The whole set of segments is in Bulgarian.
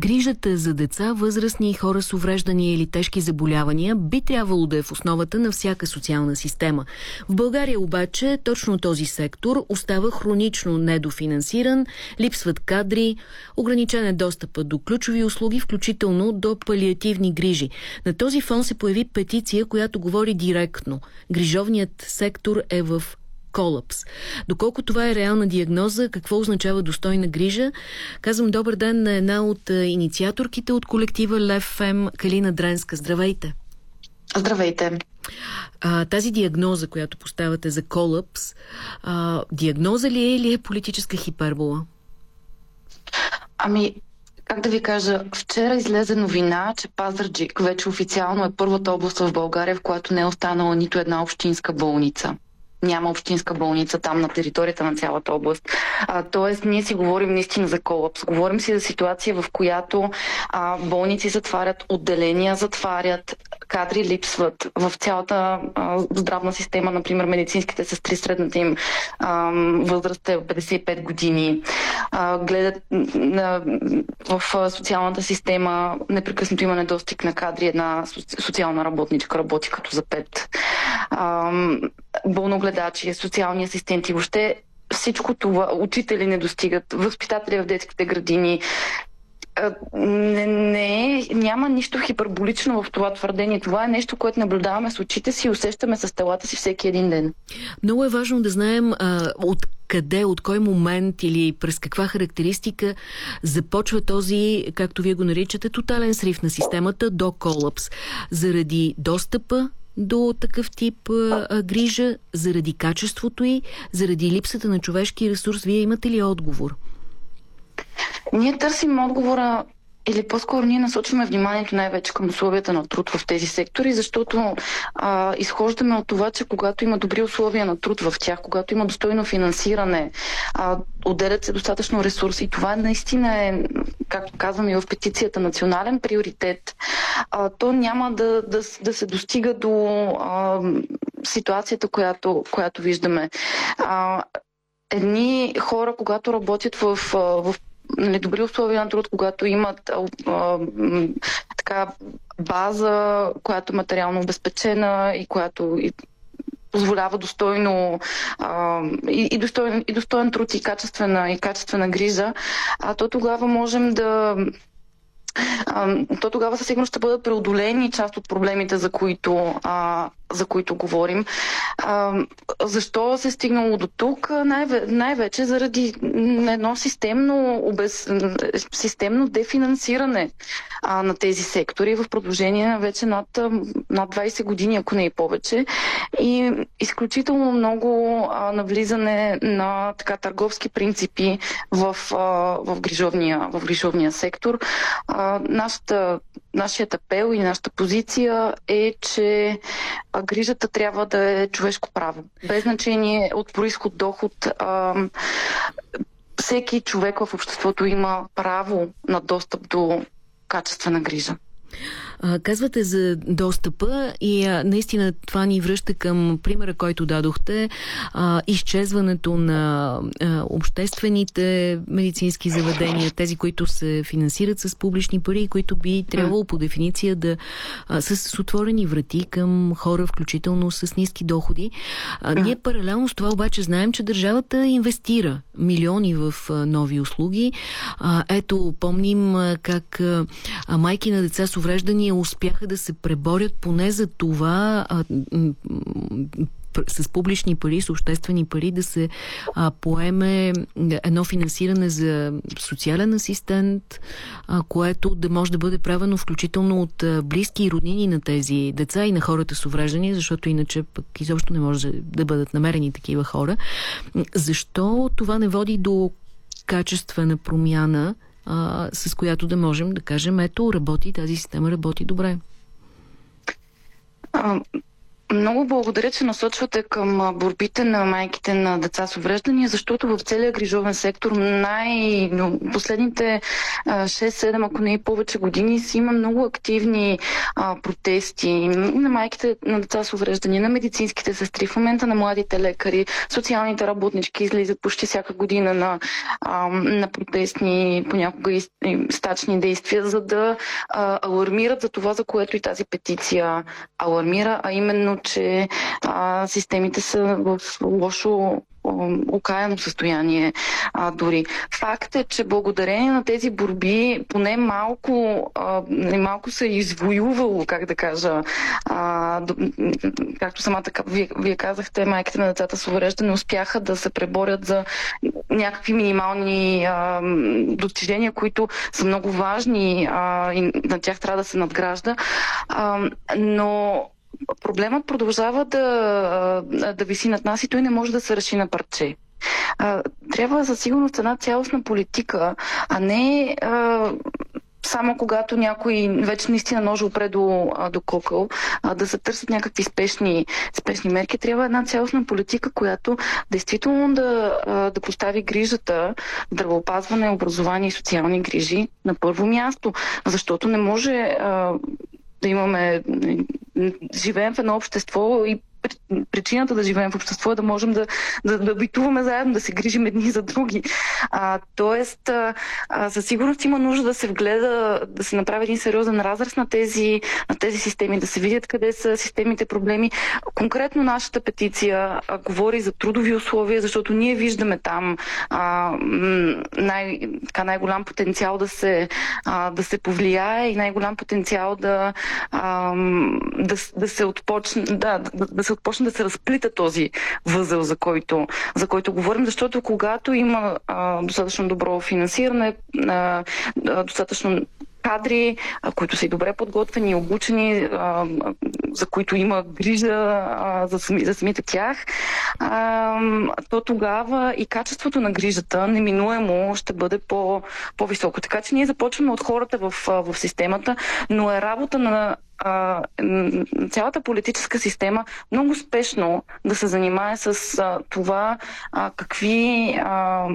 грижата за деца, възрастни и хора с увреждания или тежки заболявания би трябвало да е в основата на всяка социална система. В България обаче точно този сектор остава хронично недофинансиран, липсват кадри, ограничен е достъпа до ключови услуги, включително до палиативни грижи. На този фон се появи петиция, която говори директно. Грижовният сектор е в колапс. Доколко това е реална диагноза, какво означава достойна грижа? Казвам добър ден на една от инициаторките от колектива Лев Фем, Калина Дренска. Здравейте! Здравейте! А, тази диагноза, която поставяте за колапс, а, диагноза ли е или е политическа хипербола? Ами, как да ви кажа, вчера излезе новина, че Пазарджик вече официално е първата област в България, в която не е останала нито една общинска болница няма общинска болница там на територията на цялата област. А, тоест, ние си говорим наистина за колапс. Говорим си за ситуация, в която а, болници затварят, отделения затварят, кадри липсват в цялата а, здравна система, например, медицинските сестри, средната им а, възраст е 55 години. А, гледат а, в социалната система, непрекъснато има недостиг на кадри, една социална работничка работи като за пет. Болногледачи, социални асистенти, въобще всичко това, учители не достигат, възпитатели в детските градини, не, не, няма нищо хиперболично в това твърдение. Това е нещо, което наблюдаваме с очите си и усещаме с телата си всеки един ден. Много е важно да знаем а, от къде, от кой момент или през каква характеристика започва този, както вие го наричате, тотален срив на системата до колапс. Заради достъпа до такъв тип а, грижа, заради качеството й, заради липсата на човешки ресурс. Вие имате ли отговор? Ние търсим отговора или по-скоро ние насочваме вниманието най-вече към условията на труд в тези сектори, защото а, изхождаме от това, че когато има добри условия на труд в тях, когато има достойно финансиране, а, отделят се достатъчно ресурси. И това наистина е, както казвам и в петицията, национален приоритет. А, то няма да, да, да се достига до а, ситуацията, която, която виждаме. А, едни хора, когато работят в, в нали, добри условия на труд, когато имат а, а, така база, която е материално обезпечена и която и позволява достойно а, и, и, достоен, и достоен труд и качествена, и качествена грижа, а то тогава можем да то тогава със сигурност ще бъдат преодолени част от проблемите, за които, а, за които говорим. А, защо се е стигнало до тук? Най- най-вече заради едно системно, обез... системно дефинансиране а, на тези сектори в продължение вече над, над 20 години, ако не и повече. И изключително много а, навлизане на така търговски принципи в, а, в, грижовния, в грижовния сектор. А, нашата, нашият апел и нашата позиция е, че грижата трябва да е човешко право. Без значение от происход, доход. А, всеки човек в обществото има право на достъп до качествена грижа. А, казвате за достъпа и а, наистина това ни връща към примера, който дадохте. А, изчезването на а, обществените медицински заведения, тези, които се финансират с публични пари, които би трябвало по дефиниция да а, са с отворени врати към хора, включително с ниски доходи. А, ние паралелно с това обаче знаем, че държавата инвестира милиони в а, нови услуги. А, ето, помним а, как а, майки на деца с увреждания движения успяха да се преборят поне за това а, с публични пари, с обществени пари да се а, поеме едно финансиране за социален асистент, а, което да може да бъде правено включително от а, близки и роднини на тези деца и на хората с увреждания, защото иначе пък изобщо не може да бъдат намерени такива хора. Защо това не води до качествена промяна а, с която да можем да кажем, ето, работи, тази система работи добре. Много благодаря, че насочвате към борбите на майките на деца с увреждания, защото в целия грижовен сектор най- последните 6-7, ако не и повече години, си има много активни протести на майките на деца с увреждания, на медицинските сестри, в момента на младите лекари, социалните работнички излизат почти всяка година на, на протестни, понякога и стачни действия, за да алармират за това, за което и тази петиция алармира, а именно че а, системите са в лошо окаяно състояние а, дори. Факт е, че благодарение на тези борби поне малко, а, малко се е извоювало, как да кажа, а, както самата вие, вие казахте, майките на децата с увреждане успяха да се преборят за някакви минимални а, достижения, които са много важни а, и на тях трябва да се надгражда. А, но проблемът продължава да, да виси над нас и той не може да се реши на парче. Трябва за сигурност една цялостна политика, а не само когато някой вече наистина ножа опре до, до кокъл, а, да се търсят някакви спешни, спешни мерки. Трябва една цялостна политика, която действително да, да постави грижата, здравеопазване, образование и социални грижи на първо място. Защото не може а, имаме живеем в едно общество и причината да живеем в общество е да можем да, да, да битуваме заедно, да се грижим едни за други. А, тоест, а, със сигурност има нужда да се вгледа, да се направи един сериозен разраз на тези, на тези системи, да се видят къде са системите проблеми. Конкретно нашата петиция а, говори за трудови условия, защото ние виждаме там а, най, така, най-голям потенциал да се, а, да се повлияе и най-голям потенциал да, а, да, да се отпочне, да, да, да се почне да се разплита този възел, за който, за който говорим, защото когато има а, достатъчно добро финансиране, а, достатъчно кадри, а, които са и добре подготвени, обучени, а, за които има грижа а, за, сами, за самите тях, а, то тогава и качеството на грижата неминуемо ще бъде по, по-високо. Така че ние започваме от хората в, в системата, но е работа на а, цялата политическа система много спешно да се занимае с а, това а, какви а,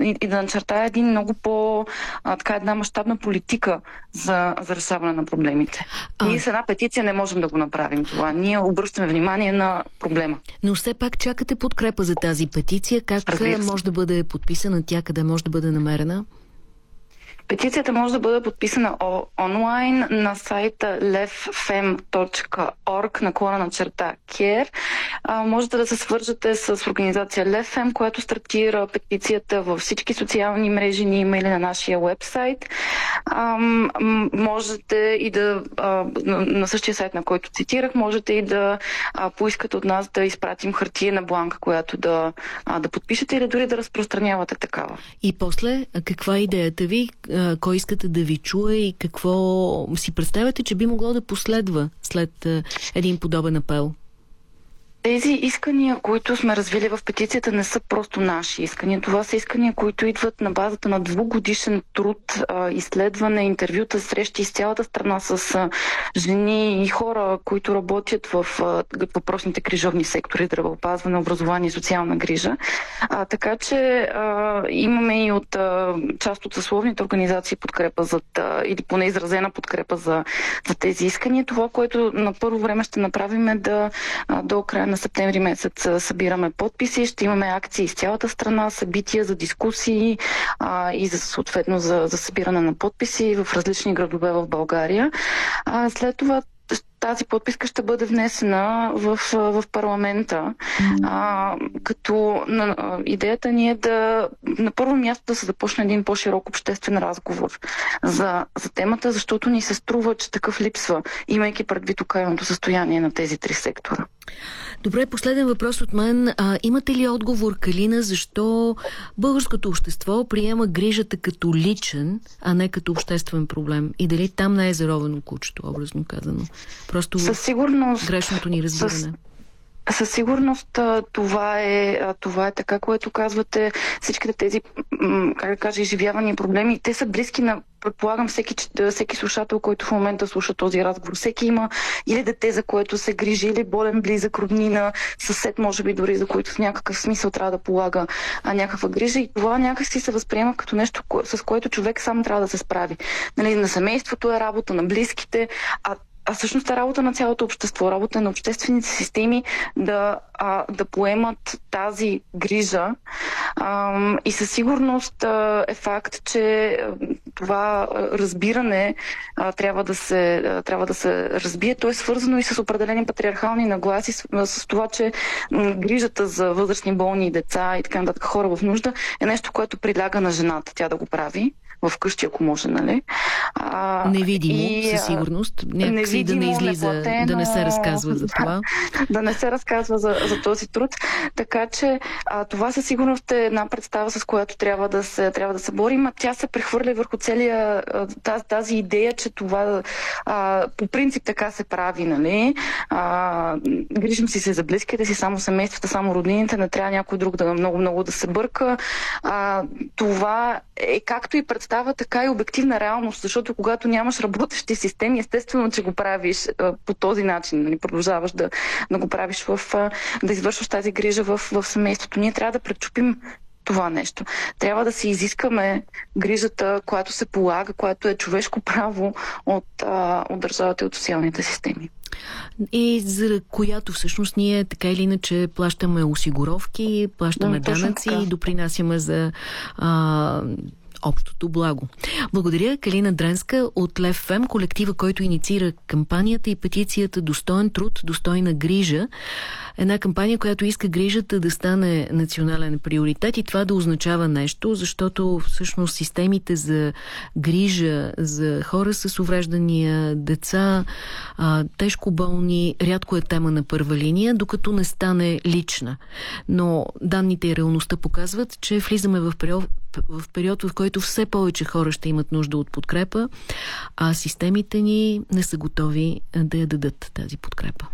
и, и да начертая един много по а, така една мащабна политика за, за решаване на проблемите. А... Ние с една петиция не можем да го направим това. Ние обръщаме внимание на проблема. Но все пак чакате подкрепа за тази петиция. Как може да бъде подписана тя, къде може да бъде намерена? Петицията може да бъде подписана онлайн на сайта levfem.org на клона на черта. А, можете да се свържете с организация LevFem, която стартира петицията във всички социални мрежи. Ние има или на нашия вебсайт. Можете и да на същия сайт, на който цитирах, можете и да поискате от нас да изпратим хартия на бланка, която да, да подпишете или дори да разпространявате такава. И после, каква е идеята ви? Кой искате да ви чуе и какво си представяте, че би могло да последва след един подобен апел? Тези искания, които сме развили в петицията, не са просто наши искания. Това са искания, които идват на базата на двугодишен труд, изследване, интервюта, срещи с цялата страна с жени и хора, които работят в въпросните крижовни сектори, здравеопазване, образование и социална грижа. А, така че а, имаме и от а, част от съсловните организации подкрепа за, или поне изразена подкрепа за, за тези искания. Това, което на първо време ще направим е да до края на септември месец събираме подписи, ще имаме акции из цялата страна, събития за дискусии а, и за съответно за, за събиране на подписи в различни градове в България. А, след това тази подписка ще бъде внесена в, в парламента. А, като на, идеята ни е да на първо място да се започне един по-широк обществен разговор за, за темата, защото ни се струва, че такъв липсва, имайки предвид окаяното състояние на тези три сектора. Добре, последен въпрос от мен. А, имате ли отговор, Калина, защо българското общество приема грижата като личен, а не като обществен проблем? И дали там не е заровено кучето, образно казано? Просто със сигурност, грешното ни разбиране. Със сигурност това е, това е така, което казвате. Всичките тези, как да кажа, изживявани проблеми, те са близки на предполагам всеки, всеки слушател, който в момента слуша този разговор. Всеки има или дете, за което се грижи, или болен близък, роднина, съсед, може би дори, за който в някакъв смисъл трябва да полага а, някаква грижа. И това някакси се възприема като нещо, с което човек сам трябва да се справи. Нали, на семейството е работа, на близките, а а всъщност е работа на цялото общество, работа на обществените системи да, а, да поемат тази грижа. А, и със сигурност а, е факт, че това разбиране а, трябва, да се, а, трябва да се разбие. То е свързано и с определени патриархални нагласи, с, с това, че м, грижата за възрастни болни деца и така нататък хора в нужда е нещо, което приляга на жената тя да го прави в къщи, ако може, нали? А, невидимо, и, със сигурност. Някакси да не излиза, неплатено, да не се разказва за това. да не се разказва за, за този труд. Така че а, това със сигурност е една представа, с която трябва да се, трябва да се борим. А тя се прехвърля върху целия тази, тази идея, че това а, по принцип така се прави, нали? А, грижим си се за близките си, само семействата, само роднините, не трябва някой друг да много-много да се бърка. А, това е както и пред става така и обективна реалност, защото когато нямаш работещи системи, естествено, че го правиш а, по този начин, нали, продължаваш да, да го правиш в, а, да извършваш тази грижа в, в семейството. Ние трябва да пречупим това нещо. Трябва да си изискаме грижата, която се полага, която е човешко право от, а, от държавата и от социалните системи. И за която всъщност ние така или иначе плащаме осигуровки, плащаме да, данъци и допринасяме за а, общото благо. Благодаря Калина Дренска от Лев Фем, колектива, който инициира кампанията и петицията Достоен труд, достойна грижа. Една кампания, която иска грижата да стане национален приоритет и това да означава нещо, защото всъщност системите за грижа за хора с увреждания, деца, а, тежко болни, рядко е тема на първа линия, докато не стане лична. Но данните и реалността показват, че влизаме в в период, в който все повече хора ще имат нужда от подкрепа, а системите ни не са готови да я дадат тази подкрепа.